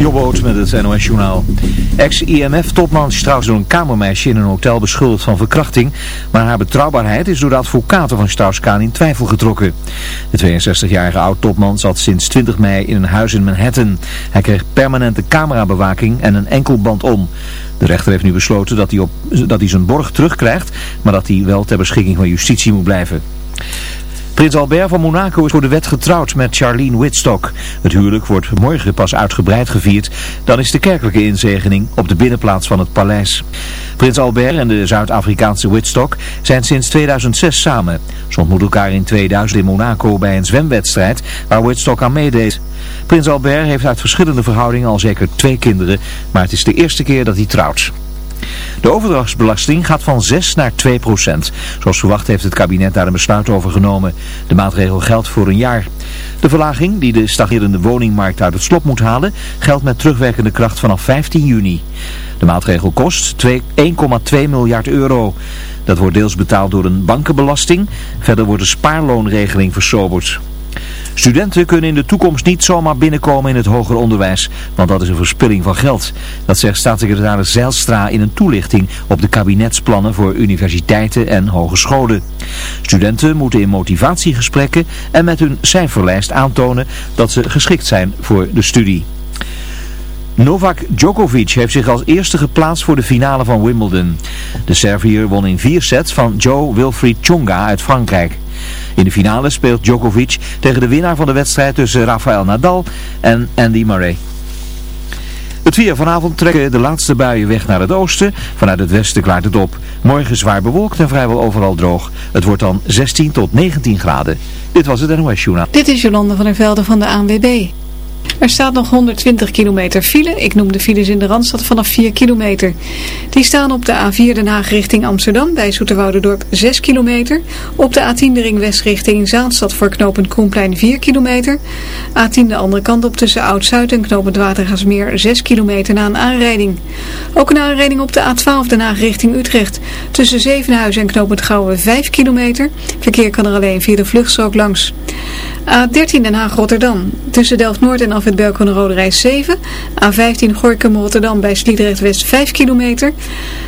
Jobboot met het NOS Journaal. Ex-IMF-topman Strauss door een kamermeisje in een hotel beschuldigd van verkrachting. Maar haar betrouwbaarheid is door de advocaten van Strauss-Kaan in twijfel getrokken. De 62-jarige oud-topman zat sinds 20 mei in een huis in Manhattan. Hij kreeg permanente camerabewaking en een enkelband om. De rechter heeft nu besloten dat hij, op, dat hij zijn borg terugkrijgt, maar dat hij wel ter beschikking van justitie moet blijven. Prins Albert van Monaco is voor de wet getrouwd met Charlene Whitstock. Het huwelijk wordt morgen pas uitgebreid gevierd. Dan is de kerkelijke inzegening op de binnenplaats van het paleis. Prins Albert en de Zuid-Afrikaanse Whitstock zijn sinds 2006 samen. Ze ontmoeten elkaar in 2000 in Monaco bij een zwemwedstrijd waar Whitstock aan meedeed. Prins Albert heeft uit verschillende verhoudingen al zeker twee kinderen, maar het is de eerste keer dat hij trouwt. De overdrachtsbelasting gaat van 6 naar 2 procent. Zoals verwacht heeft het kabinet daar een besluit over genomen. De maatregel geldt voor een jaar. De verlaging, die de stagnerende woningmarkt uit het slop moet halen, geldt met terugwerkende kracht vanaf 15 juni. De maatregel kost 1,2 miljard euro. Dat wordt deels betaald door een bankenbelasting. Verder wordt de spaarloonregeling versoberd. Studenten kunnen in de toekomst niet zomaar binnenkomen in het hoger onderwijs, want dat is een verspilling van geld. Dat zegt staatssecretaris Zijlstra in een toelichting op de kabinetsplannen voor universiteiten en hogescholen. Studenten moeten in motivatiegesprekken en met hun cijferlijst aantonen dat ze geschikt zijn voor de studie. Novak Djokovic heeft zich als eerste geplaatst voor de finale van Wimbledon. De Servier won in vier sets van Joe Wilfried Tsonga uit Frankrijk. In de finale speelt Djokovic tegen de winnaar van de wedstrijd tussen Rafael Nadal en Andy Murray. Het weer vanavond trekken de laatste buien weg naar het oosten. Vanuit het westen klaart het op. Morgen zwaar bewolkt en vrijwel overal droog. Het wordt dan 16 tot 19 graden. Dit was het NOS Journaal. Dit is Jolande van der Velde van de ANWB. Er staat nog 120 kilometer file. Ik noem de files in de Randstad vanaf 4 kilometer. Die staan op de A4 Den Haag richting Amsterdam bij Zoeterwouderdorp 6 kilometer. Op de A10 de ring west richting Zaanstad voor knooppunt Koenplein 4 kilometer. A10 de andere kant op tussen Oud-Zuid en knooppunt Watergasmeer 6 kilometer na een aanrijding. Ook een aanrijding op de A12 Den Haag richting Utrecht. Tussen Zevenhuizen en knooppunt Gouwen 5 kilometer. Verkeer kan er alleen via de vluchtstrook langs. A13 Den Haag-Rotterdam. Tussen Delft-Noord en Afwit Belko Rode Reis 7. A15 Gorkum-Rotterdam bij Sliedrecht-West 5 kilometer.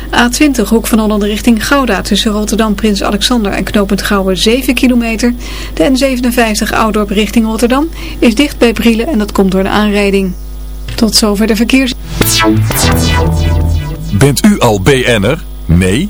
A20 Hoek van Holland richting Gouda. Tussen Rotterdam Prins Alexander en Knopend Gouwen 7 kilometer. De N57 Oudorp richting Rotterdam is dicht bij Brielen en dat komt door de aanrijding. Tot zover de verkeers... Bent u al BN'er? Nee?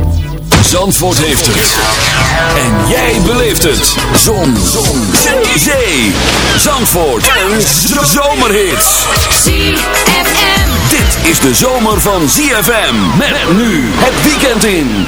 Zandvoort heeft het. En jij beleeft het. Zon. Zon. Zee. Zandvoort. En zomerhits. ZFM. Dit is de zomer van ZFM. Met nu het weekend in.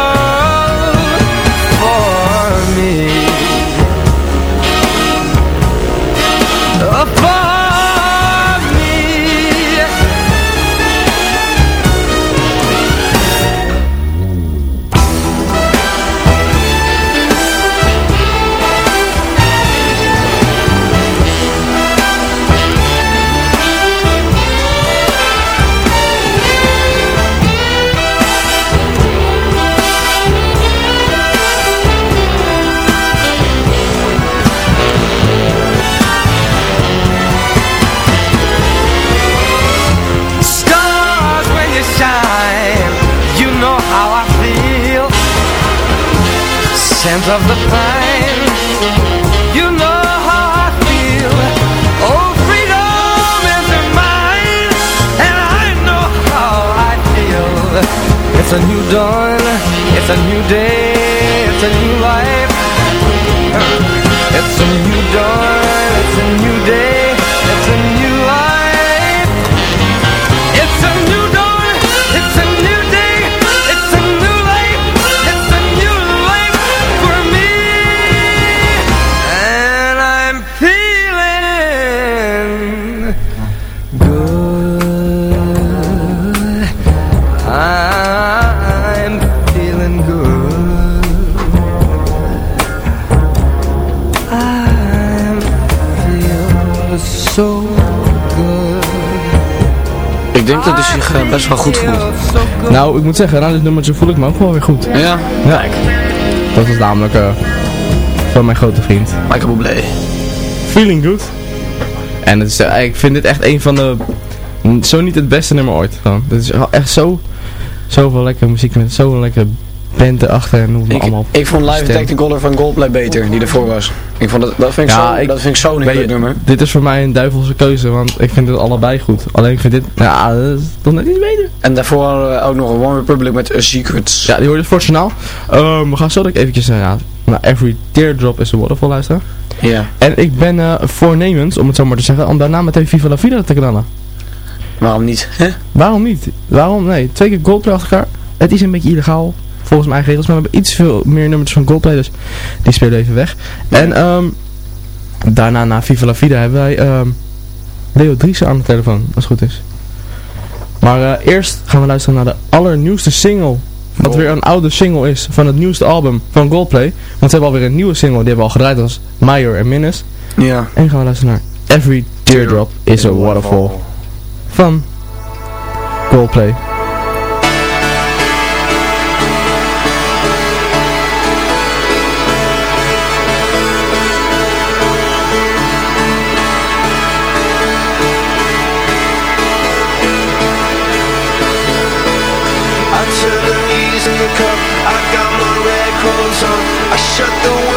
Scent of the pine You know how I feel. Oh, freedom is mine And I know how I feel. It's a new dawn It's a new day best wel goed voelt. Nou, ik moet zeggen, na dit nummertje voel ik me ook wel weer goed. Ja? Ja. Dat was namelijk eh, van mijn grote vriend. Michael Bublé. Feeling Good. En het is, eh, ik vind dit echt een van de, zo niet het beste nummer ooit. Gewoon. Het is echt zo, zoveel lekkere muziek met zo'n lekkere band erachter en noem het Ik, allemaal. ik vond Live. Technicolor van Goldplay beter, die ervoor was. Ik vond dat, dat vind ik Ja, zo, ik- dat vind ik zo'n leuk nummer. Dit is voor mij een duivelse keuze, want ik vind het allebei goed. Alleen ik vind dit, ja, dat is toch net iets beter. En daarvoor we ook nog een One Republic met A Secrets. Ja, die hoorde je voor het journaal. Ehm, we gaan zo direct eventjes eh, ja, naar Every Teardrop is a Waterfall luisteren. Ja. En ik ben eh, voornemens, om het zo maar te zeggen, om daarna meteen Viva la Vida te knallen. Waarom niet? Hè? Waarom niet? Waarom? Nee, twee keer Goldplay achter elkaar. Het is een beetje illegaal, volgens mijn eigen regels. Maar we hebben iets veel meer nummers van Goldplay, dus die spelen even weg. En ehm, daarna, na Viva la Vida, hebben wij ehm, Leo Driessen aan de telefoon, als het goed is. Maar eh, eerst gaan we luisteren naar de allernieuwste single. Wat weer een oude single is van het nieuwste album van Goldplay. Want ze hebben alweer een nieuwe single, die hebben we al gedraaid als Meyer en Minnes. Ja. En gaan we luisteren naar Every Teardrop is a Waterfall van Coldplay. shut the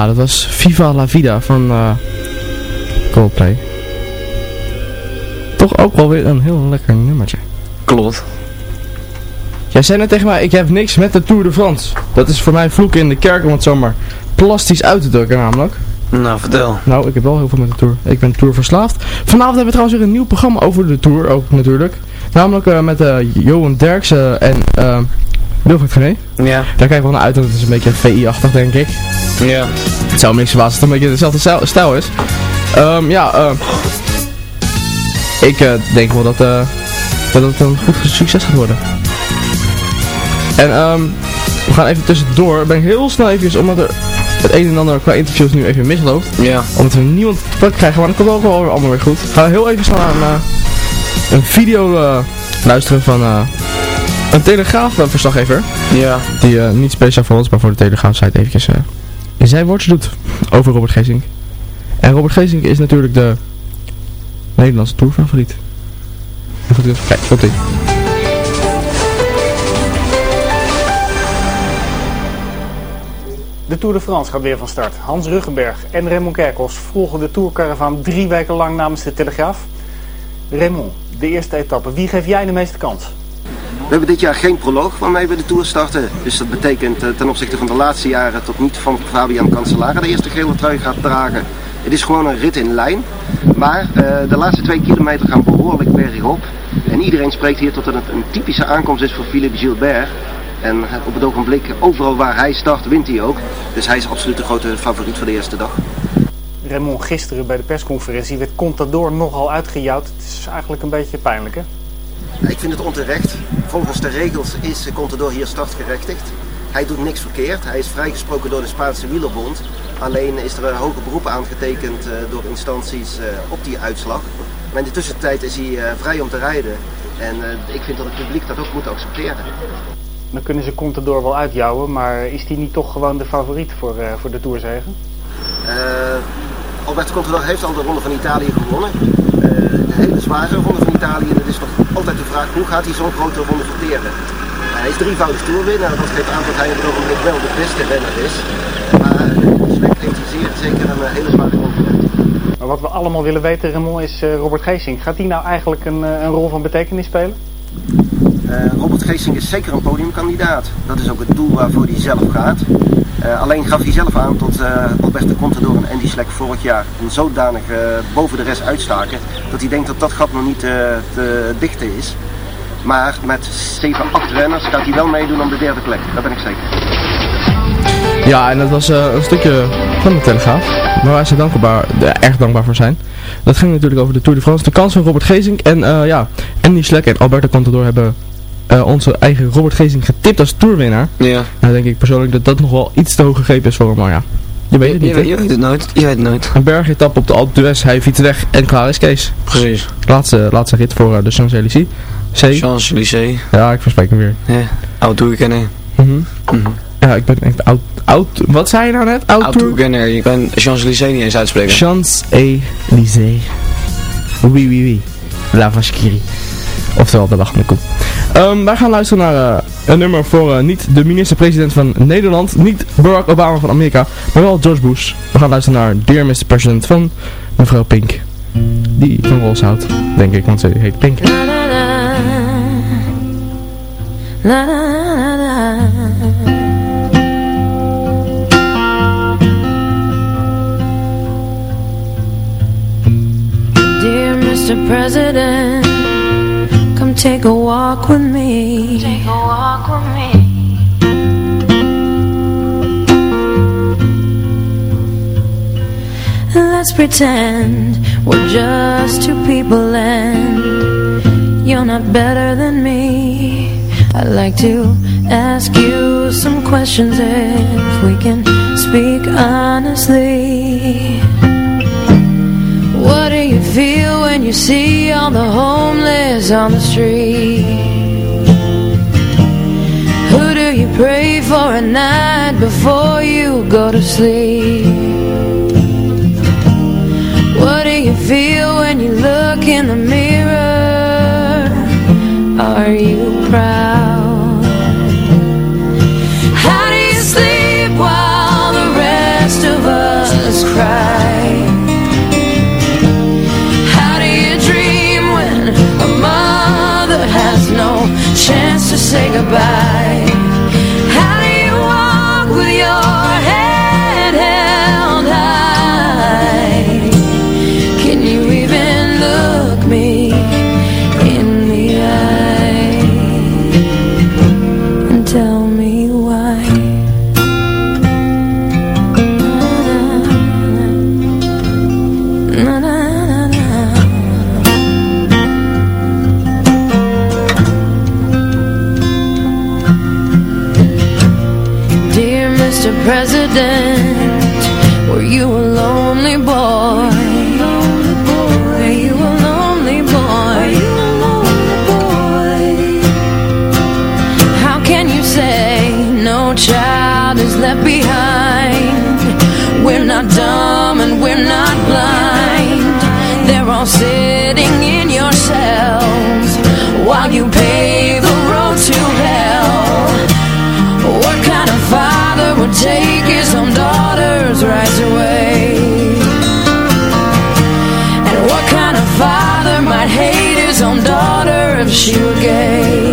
Ja, dat was Viva La Vida van eh Coldplay. Toch ook wel weer een heel lekker nummertje. Klopt. Jij zei net tegen mij, ik heb niks met de Tour de France. Dat is voor mij vloeken in de kerk om het zomaar plastisch uit te drukken namelijk. Nou, vertel. Nou, ik heb wel heel veel met de Tour. Ik ben Tour verslaafd. Vanavond hebben we trouwens weer een nieuw programma over de Tour ook natuurlijk. Namelijk eh, met eh, Johan Derksen en uh, Wilfried Gené. Ja. Daar kijk ik wel naar uit, want het is een beetje VI-achtig denk ik. Ja. Het zou niks verbazen als het een beetje dezelfde stijl, is. Ehm, ja, eh, ik eh, denk wel dat, eh, dat het een goed succes gaat worden. En ehm, we gaan even tussendoor. Ben ik heel snel even, omdat er het een en ander qua interviews nu even misloopt. Ja. Omdat we niemand te plek krijgen, maar dat komt ook wel weer allemaal weer goed. Gaan we heel even snel aan eh, een video luisteren van eh, een Telegraaf-verslaggever. Ja. Die eh, niet speciaal voor ons, maar voor de Telegraaf-site eventjes eh, in zijn woordje doet over Robert Geesink. En Robert Geesink is natuurlijk de Nederlandse tourfavoriet. Kijk, komt ie. De Tour de France gaat weer van start. Hans Ruggenberg en Raymond Kerkels volgen de Tourcaravan drie weken lang namens de Telegraaf. Raymond, de eerste etappe. Wie geef jij de meeste kans? We hebben dit jaar geen proloog waarmee we de Tour starten. Dus dat betekent eh, ten opzichte van de laatste jaren tot niet van Fabian Cancellara de eerste gele trui gaat dragen. Het is gewoon een rit in lijn. Maar eh, de laatste twee kilometer gaan behoorlijk bergop. En iedereen spreekt hier tot dat het een typische aankomst is voor Philippe Gilbert. En op het ogenblik, overal waar hij start, wint hij ook. Dus hij is absoluut de grote favoriet voor de eerste dag. Raymond, gisteren bij de persconferentie werd Contador nogal uitgejouwd. Het is eigenlijk een beetje pijnlijk, hè? Ik vind het onterecht. Volgens de regels is Contador hier startgerechtigd. Hij doet niks verkeerd. Hij is vrijgesproken door de Spaanse wielerbond. Alleen is er een hoger beroep aangetekend eh, door instanties eh, op die uitslag. Maar in de tussentijd is hij eh, vrij om te rijden. En ik vind dat het publiek dat ook moet accepteren. Dan kunnen ze Contador wel uitjouwen, maar is die niet toch gewoon de favoriet voor, voor de Tourzegen? Eh, Alberto Contador heeft al de Ronde van Italië gewonnen. Eh, een hele zware Ronde van Italië. En het is nog altijd de vraag hoe gaat hij zo'n grote ronde verteren. hij is drievoudig toerwinnaar. Dat geeft aan dat hij op het ogenblik wel de beste renner is. Maar heeft hij zeer zeker een eh, hele zware concurrent. Maar wat we allemaal willen weten, Raymond, is eh, Robert Geesink. Gaat hij nou eigenlijk een, eh, een rol van betekenis spelen? Eh, Robert Geesink is zeker een podiumkandidaat. Dat is ook het doel waarvoor hij zelf gaat. Eh, alleen gaf hij zelf aan tot uh, Alberto Contador en Andy Schleck vorig jaar een zodanig uh, boven de rest uitstaken dat hij denkt dat dat gat nog niet te dichten is. Maar met 7, 8 renners gaat hij wel meedoen om de derde plek. Dat ben ik zeker. Ja, en dat was een stukje van de Telegraaf. Waar ze dankbaar, erg dankbaar voor zijn. Dat ging natuurlijk over de Tour de France. De kans van Robert Gezink. En ja, Andy Schleck en Alberto Contador hebben onze eigen Robert Gezink getipt als tourwinnaar. Ja. Nou denk ik persoonlijk dat dat nog wel iets te hoog gegrepen is voor hem. Maar ja, je weet het niet. Je, je, weet het nooit. Je weet het nooit. Een bergetap op de Alpe d'Huez. Hij fietst weg en klaar is Kees. Precies. Laatste, laatste rit voor de Champs-Élysées. Champs-Élysées. Ja, ik verspreek hem weer. Ja, oud tourkenner. Mm -hmm. mm -hmm. Ja, ik ben, ben oud, oud, wat zei je nou net? Oud, oud tourkenner, je kan Champs-Élysées niet eens uitspreken. Champs-Élysées. Oui, oui, oui. La Vacherie. Oftewel de lachende koe. Um, wij gaan luisteren naar uh, een nummer voor uh, niet de minister-president van Nederland, niet Barack Obama van Amerika, maar wel George Bush. We gaan luisteren naar Dear Mr. President van mevrouw Pink. Die van Rolls houdt, denk ik, want ze heet Pink. Dear Mr. President take a walk with me. Take a walk with me. Let's pretend we're just two people and You're not better than me. I'd like to ask you some questions if we can speak honestly. What do you feel when you see all the homeless on the street? Who do you pray for at night before you go to sleep? What do you feel when you look in the mirror? Are you proud? How do you sleep while the rest of Mr. no chance to say goodbye. President, were you a she gave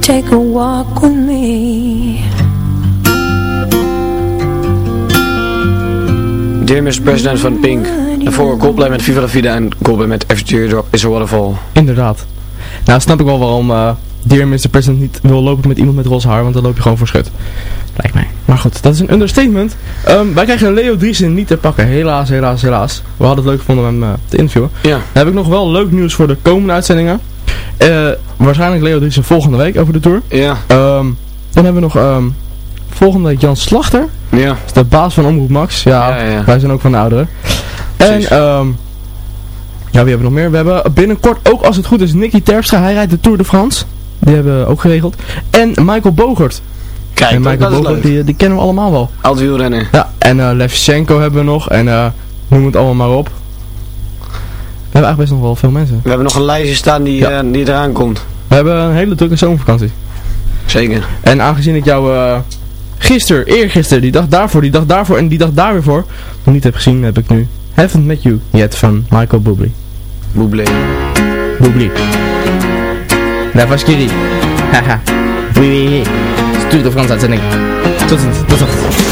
take a walk with me. Dear Mr. President van Pink. En voor Coldplay met Viva la Vida en Coldplay met Every Teardrop is a Waterfall. Inderdaad. Nou, snap ik wel waarom eh Dear Mr. President niet wil lopen met iemand met roze haar, want dan loop je gewoon voor schut. Lijkt mij. Maar goed, dat is een understatement. Ehm, wij krijgen Leo Driesen niet te pakken. Helaas, helaas, helaas. We hadden het leuk gevonden om hem eh, te interviewen. Ja. Dan heb ik nog wel leuk nieuws voor de komende uitzendingen. Eh, waarschijnlijk Leo Driesen volgende week over de tour. Ja. Ehm, dan hebben we nog ehm, volgende week Jan Slachter. Ja. Dat de baas van Omroep Max. Ja, Ja, ja. wij zijn ook van de ouderen. En, ehm ja, wie hebben we nog meer? We hebben binnenkort ook, als het goed is, Nicky Terpstra. Hij rijdt de Tour de France. Die hebben we ook geregeld. En Michael Bogert. Kijk, en dat Michael is Bogert, leuk. die, die kennen we allemaal wel. Oud wielrennen. Ja, en eh Levchenko hebben we nog. En eh noem het allemaal maar op. We hebben eigenlijk best nog wel veel mensen. We hebben nog een lijstje staan die, eh, die eraan komt. We hebben een hele drukke zomervakantie. Zeker. En aangezien ik jou eh gisteren, eergisteren, die dag daarvoor, die dag daarvoor en die dag daar weer voor nog niet heb gezien, heb ik nu Haven't Met You Yet van Michael Bublé. Bublé. Bublé. Kiri. Haha. Oui, oui, oui. Stuur de Frans uitzending. Tot ziens. Tot ziens.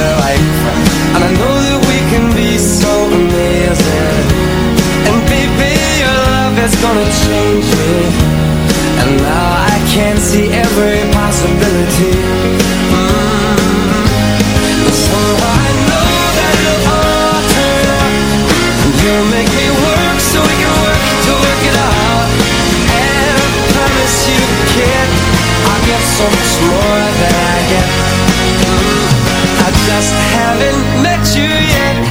is gonna change me. And now I can see every possibility. Mm. Somehow I know that it'll all turn out And you'll make me work so we can work to work it out. And I promise you, kid I'll get so much more than I get. Mm. I just haven't met you yet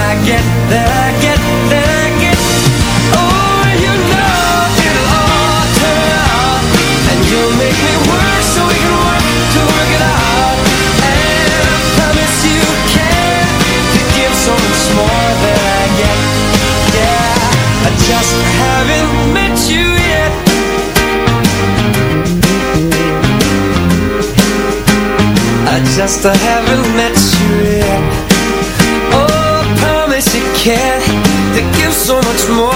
just uh, haven't met you yet Oh, I promise you can To give so much more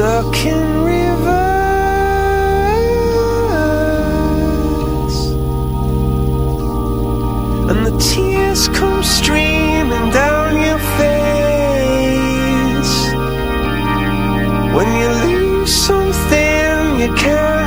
stuck in reverse, and the tears come streaming down your face when you lose something you can't.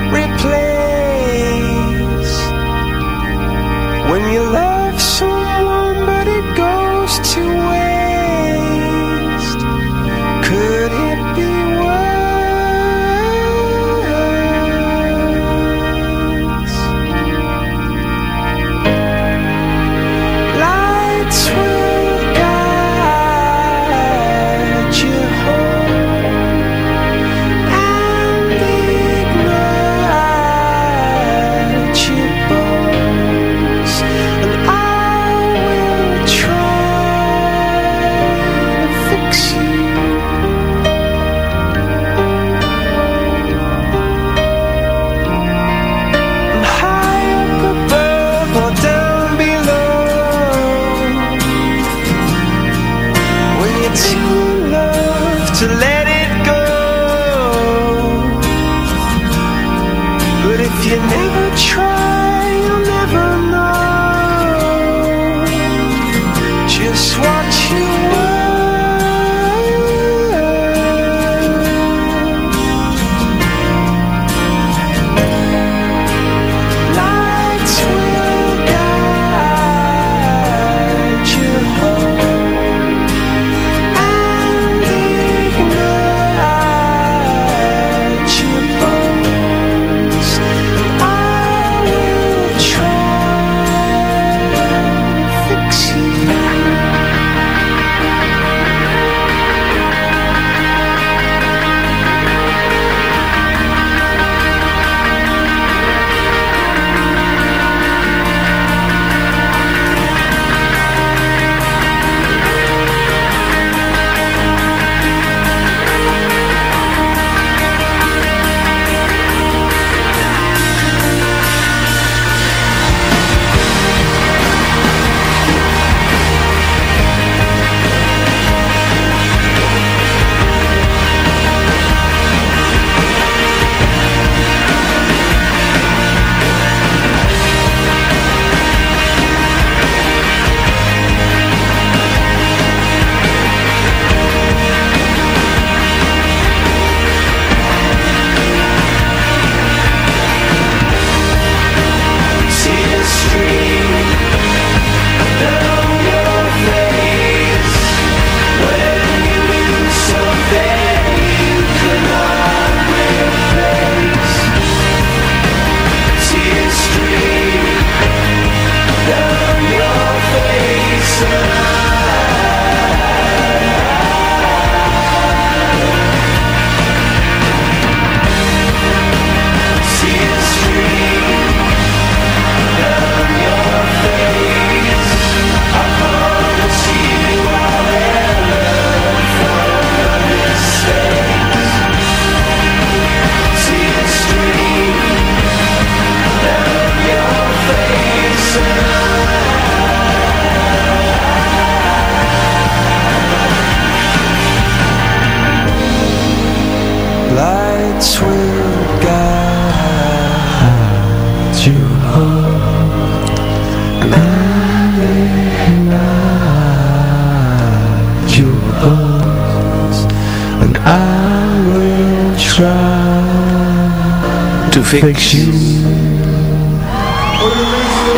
Fix you.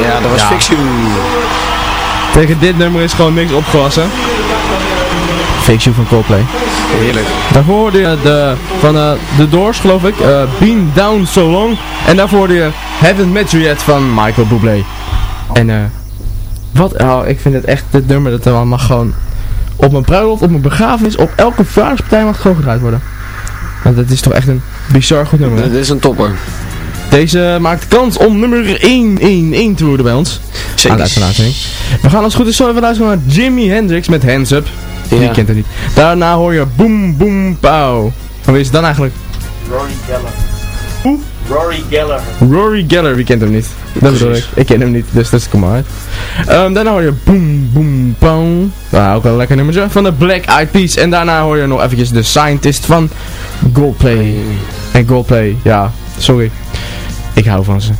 Ja, dat was Ja. Fix You. Tegen dit nummer is gewoon niks opgewassen. Fake You van Coldplay. Heerlijk. Daarvoor hoorde je de, van eh, The Doors, geloof ik, eh, Been Down So Long. En daarvoor hoorde je Haven't Met You Yet van Michael Bublé. En eh, wat, oh, ik vind het echt, dit nummer, dat er mag gewoon op mijn bruiloft, op mijn begrafenis, op elke verjaardagspartij mag het gewoon gedraaid worden. Want het is toch echt een bizar goed nummer. hè? Dit is een topper. Deze maakt kans om nummer 1, 1, 1 te worden bij ons. Zeker. Aan de. We gaan als het goed is zo even luisteren naar Jimi Hendrix met Hands Up. Wie Ja. kent het niet. Daarna hoor je Boom Boom Pow. En wie is het dan eigenlijk? Rory Geller. Hoe? Rory Geller. Rory Geller, wie kent hem niet? Dat bedoel ik. Ik ken hem niet, dus dat komt maar uit. Ehm, daarna hoor je Boom Boom Pow. Nou, ook wel een lekker nummertje. Van de Black Eyed Peas. En daarna hoor je nog eventjes de Scientist van Goldplay. En Goldplay, ja, sorry. Ik hou van ze.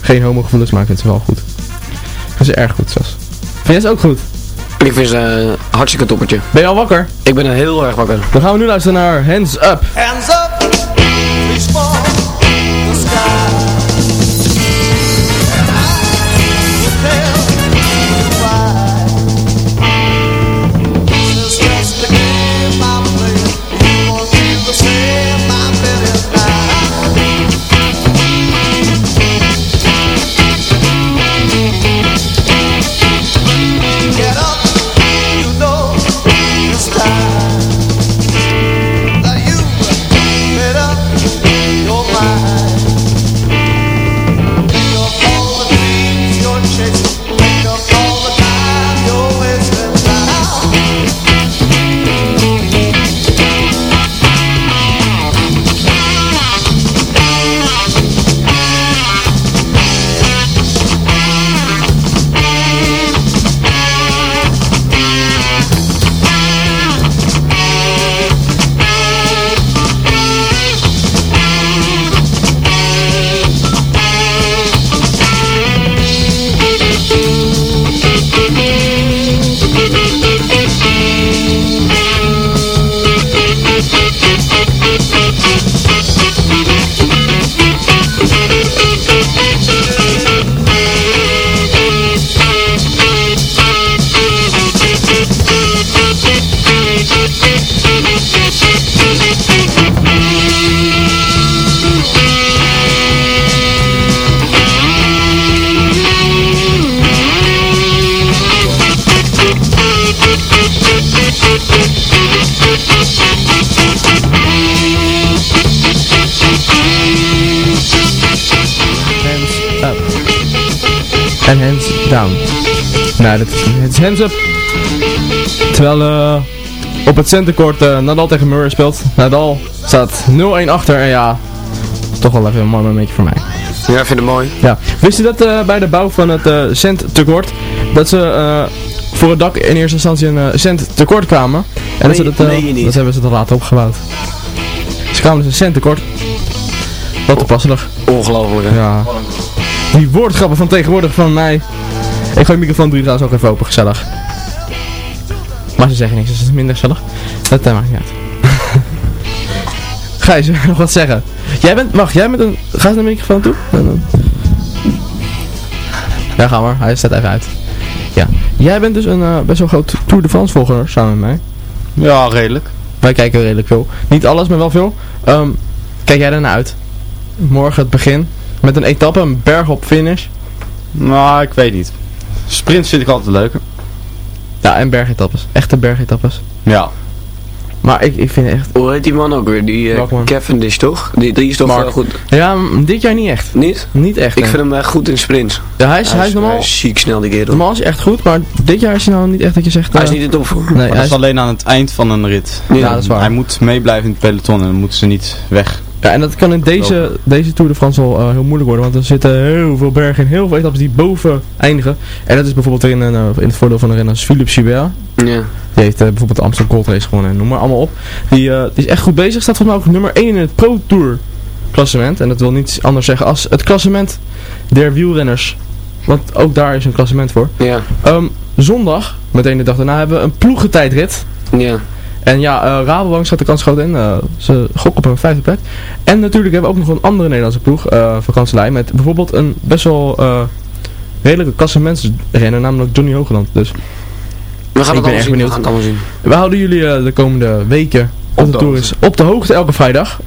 Geen homogevoelens, maar ik vind ze wel goed. Ik vind ze erg goed zelfs. Vind jij ze ook goed? Ik vind ze eh, hartstikke toppertje. Ben je al wakker? Ik ben heel erg wakker. Dan gaan we nu luisteren naar Hands Up. Hands up, Nee, dat is niet. Het is Hands Up. Terwijl eh, op het centercourt eh, Nadal tegen Murray speelt. Nadal staat 0-1 achter en ja, toch wel even een mooi momentje voor mij. Ja, ik vind het mooi. Ja. Wist je dat eh, bij de bouw van het eh cent tekort, dat ze voor het dak in eerste instantie een cent tekort kwamen? En dat, ze dat, niet? dat hebben ze er later opgebouwd. Ze kwamen dus een cent tekort. Wat toepasselijk. Ongelooflijk. hè? Ja. Die woordgrappen van tegenwoordig van mij. Ik gooi microfoon drie trouwens ook even open, gezellig. Maar ze zeggen niks, dus het is minder gezellig. Dat eh, maakt niet uit. Gijs, wil je nog wat zeggen? Jij bent, wacht, jij bent een, ga eens naar de microfoon toe. Ja, ga maar, hij staat even uit. Ja, jij bent dus een eh, best wel groot Tour de France volger samen met mij. Ja, redelijk. Wij kijken redelijk veel. Niet alles, maar wel veel. Ehm, kijk jij ernaar uit? Morgen het begin. Met een etappe, een berg op finish. Nou, ik weet niet. Sprints vind ik altijd leuker. Ja, en bergetappes. Echte bergetappes. Ja. Maar ik, ik vind echt... Hoe heet die man ook weer? Die uh, man? Cavendish toch? Die, die is toch Mark. wel goed? Ja, dit jaar niet echt. Niet? Niet echt. Ik nee. vind hem echt goed in sprints. Ja, hij is, hij is normaal... Hij is ziek snel die kerel. Normaal is hij echt goed, maar dit jaar is hij nou niet echt dat je zegt... Hij is eh, niet in topvorm. Nee, hij is alleen aan het eind van een rit. Ja, dat is waar. Hij moet meeblijven in het peloton en dan moeten ze niet weg Ja, en dat kan in deze, deze Tour de France al eh, heel moeilijk worden, want er zitten heel veel bergen en heel veel etappes die boven eindigen. En dat is bijvoorbeeld in, eh, in het voordeel van de renner Philippe Gilbert. Ja. Die heeft eh, bijvoorbeeld de Amsterdam Gold Race gewonnen en noem maar allemaal op. Die, die is echt goed bezig, staat volgens mij ook nummer 1 in het Pro Tour klassement. En dat wil niets anders zeggen als het klassement der wielrenners. Want ook daar is een klassement voor. Ja. Ehm, zondag, meteen de dag daarna, hebben we een ploegentijdrit. Ja. En ja, eh Rabobank staat de kans groot in. Eh, ze gokken op een vijfde plek. En natuurlijk hebben we ook nog een andere Nederlandse ploeg, eh vakantselij, met bijvoorbeeld een best wel redelijke klassementsrenner, namelijk Johnny Hogeland. Dus We gaan ik het ben zien. We benieuwd. gaan het allemaal zien. We houden jullie de komende weken op de, tour is op de hoogte elke vrijdag.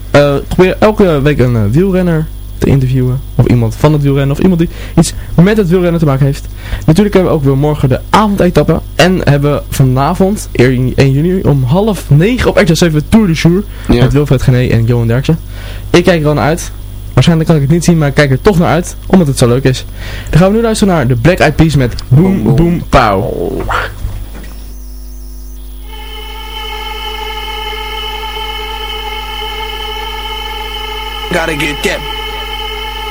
Probeer elke week een wielrenner te interviewen. Of iemand van het wielrennen. Of iemand die iets met het wielrennen te maken heeft. Natuurlijk hebben we ook weer morgen de avondetappe. En hebben we vanavond, 1 juni, om half negen op RTL 7 Tour de Jour. Ja. Met Wilfred Gené en Johan Derksen. Ik kijk er al naar uit. Waarschijnlijk kan ik het niet zien, maar ik kijk er toch naar uit. Omdat het zo leuk is. Dan gaan we nu luisteren naar de Black Eyed Peas met Boom Boom Pow. Gotta get that.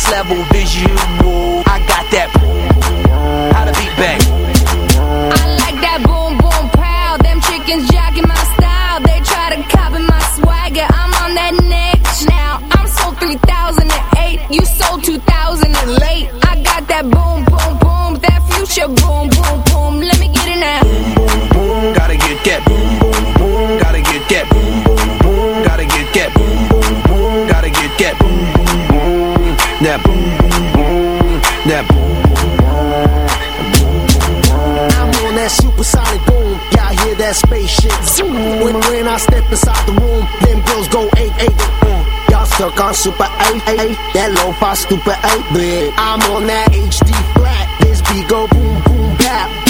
Next level visual. I got that. How to beat bang. I like that boom boom pow. Them chickens jacking my style. They try to copy my swagger. I'm on that next now. I'm sold 3008. You sold 2000 and late. I got that boom boom boom. That future boom boom. That spaceship. When, when I step inside the room, them girls go eight eight. Mm. Y'all stuck on super eight eight. That low fi stupid eight bit. I'm on that HD flat. This beat go boom boom bap.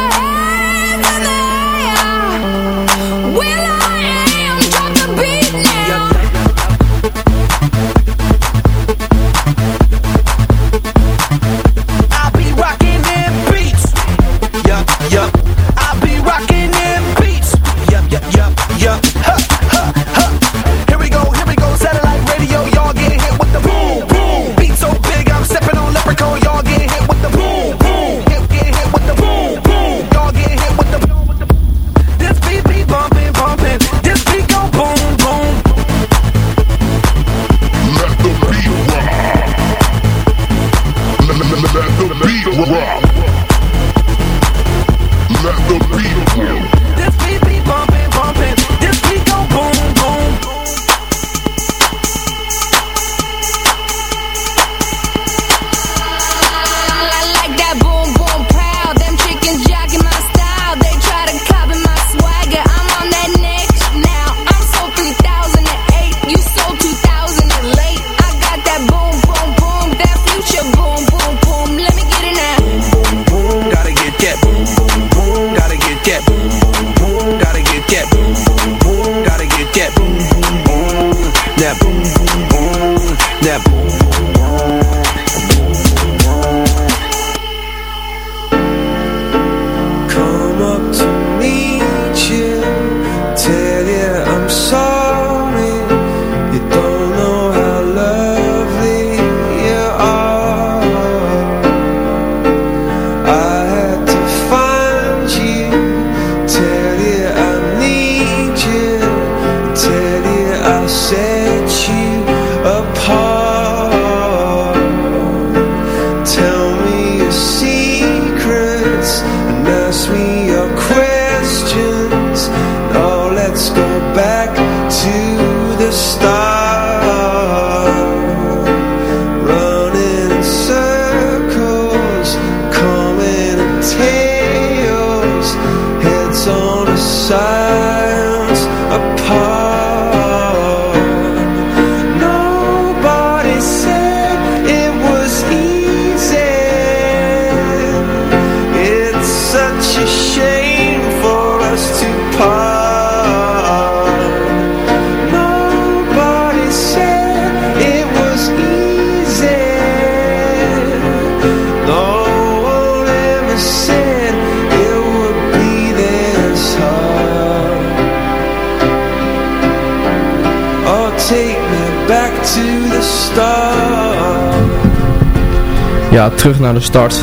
Ja, terug naar de start.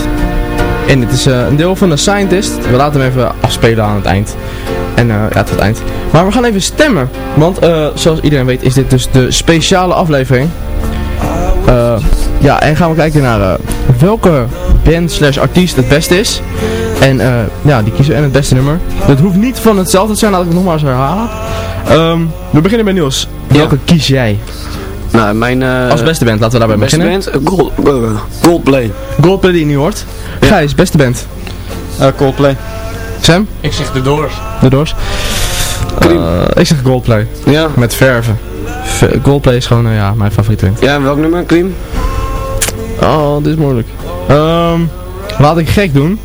En dit is eh, een deel van de Scientist. We laten hem even afspelen aan het eind. En eh, ja, tot het eind. Maar we gaan even stemmen. Want eh, zoals iedereen weet is dit dus de speciale aflevering. Ja, en gaan we kijken naar welke band slash artiest het beste is. En ja, die kiezen en het beste nummer. Dat hoeft niet van hetzelfde te zijn, laat ik het nogmaals herhalen. Ehm, we beginnen bij Niels. Welke kies jij? Nou, mijn... eh, Als beste band, laten we daarbij beste beginnen. band? Gold, eh, Goldplay. Goldplay die je nu hoort. Gijs, beste band. Coldplay. Sam? Ik zeg de Doors. De Doors. Eh, ik zeg Goldplay. Ja. Met verven. Ver- Goldplay is gewoon ja, mijn favoriete band. Ja, en welk nummer, Klim? Oh, dit is moeilijk. Ehm, laat ik gek doen.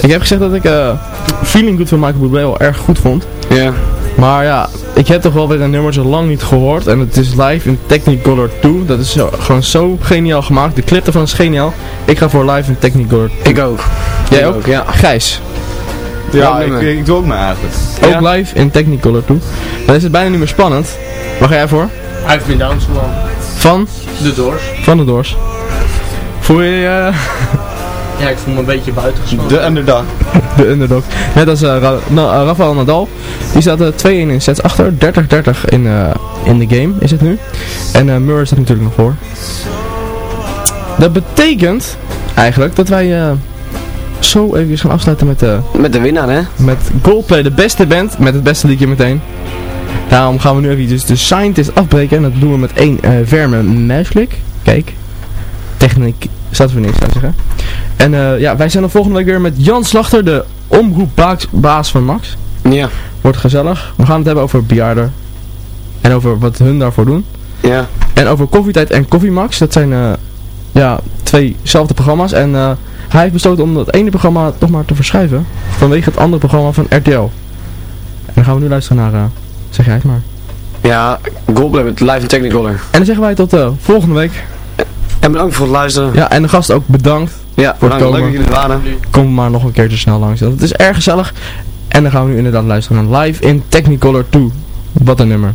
Ik heb gezegd dat ik eh, Feeling Good van Michael Bublé wel erg goed vond. Ja. Maar ja, ik heb toch wel weer een nummer zo lang niet gehoord. En het is live in Technicolor 2. Dat is zo- gewoon zo geniaal gemaakt. De clip ervan is geniaal. Ik ga voor live in Technicolor 2. Ik ook. Jij Ik ook? ook, ja. Gijs. Ja, ik, ik doe ook mijn eigen. Ook live in Technicolor 2. Dan is het bijna niet meer spannend. Waar ga jij voor? I've been down so long. Van? De Doors. Van de Doors. Voel je je... eh, Ja, ik voel me een beetje buitengesloten. De underdog. De underdog. Net als eh, Ra Na- eh, Rafael Nadal. Die staat eh, 2-1 in sets achter. 30-30 in, eh, in de game is het nu. En eh Murray staat natuurlijk nog voor. Dat betekent eigenlijk dat wij eh, zo even gaan afsluiten met, eh Met de winnaar, hè? met Goldplay, de beste band. Met het beste liedje meteen. Daarom gaan we nu even dus de Scientist afbreken. En dat doen we met één eh verme muisklik. Kijk. Techniek staat voor niks, zou ik zeggen. En eh, ja, wij zijn dan volgende week weer met Jan Slachter, de omroepbaas van Max. Ja. Wordt gezellig. We gaan het hebben over bejaarden. En over wat hun daarvoor doen. Ja. En over Koffietijd en Koffiemax. Dat zijn eh, ja, tweezelfde programma's. En eh, hij heeft besloten om dat ene programma toch maar te verschuiven. Vanwege het andere programma van RTL. En dan gaan we nu luisteren naar... zeg jij het maar. Ja, Goldplay met live in Technicolor. En dan zeggen wij tot volgende week. En bedankt voor het luisteren. Ja, en de gasten ook bedankt Ja, voor het bedankt. komen. Leuk dat jullie waren. Kom maar nog een keertje snel langs. Het is erg gezellig. En dan gaan we nu inderdaad luisteren naar Live in Technicolor 2. Wat een nummer.